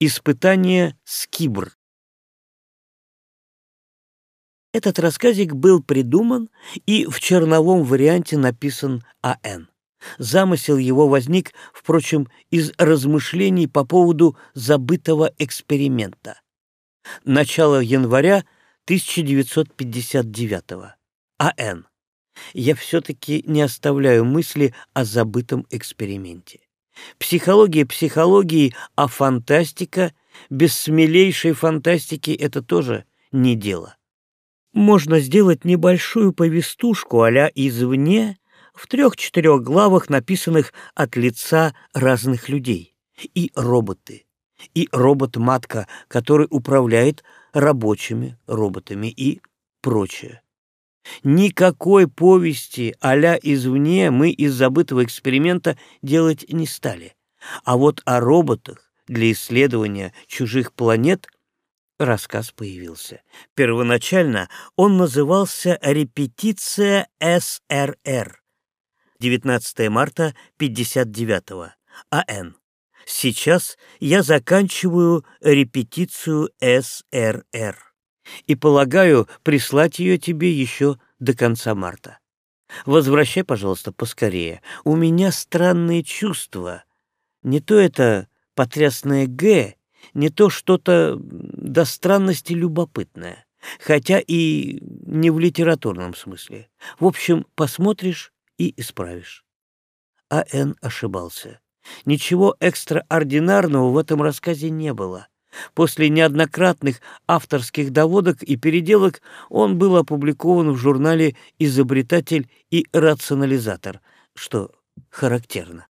Испытание Скибр. Этот рассказик был придуман и в черновом варианте написан А.Н. Замысел его возник, впрочем, из размышлений по поводу забытого эксперимента. Начало января 1959 А.Н. Я все-таки не оставляю мысли о забытом эксперименте. Психология психологии, а фантастика, без смелейшей фантастики — это тоже не дело. Можно сделать небольшую повестушку а извне в трех-четырех главах, написанных от лица разных людей. И роботы, и робот-матка, который управляет рабочими роботами и прочее. Никакой повести а-ля извне мы из забытого эксперимента делать не стали. А вот о роботах для исследования чужих планет рассказ появился. Первоначально он назывался «Репетиция СРР». 19 марта 59 АН. Сейчас я заканчиваю репетицию СРР и полагаю прислать ее тебе еще до конца марта. Возвращай, пожалуйста, поскорее. У меня странные чувства. Не то это потрясное «Г», не то что-то до странности любопытное, хотя и не в литературном смысле. В общем, посмотришь и исправишь. А Н ошибался. Ничего экстраординарного в этом рассказе не было. После неоднократных авторских доводок и переделок он был опубликован в журнале «Изобретатель и рационализатор», что характерно.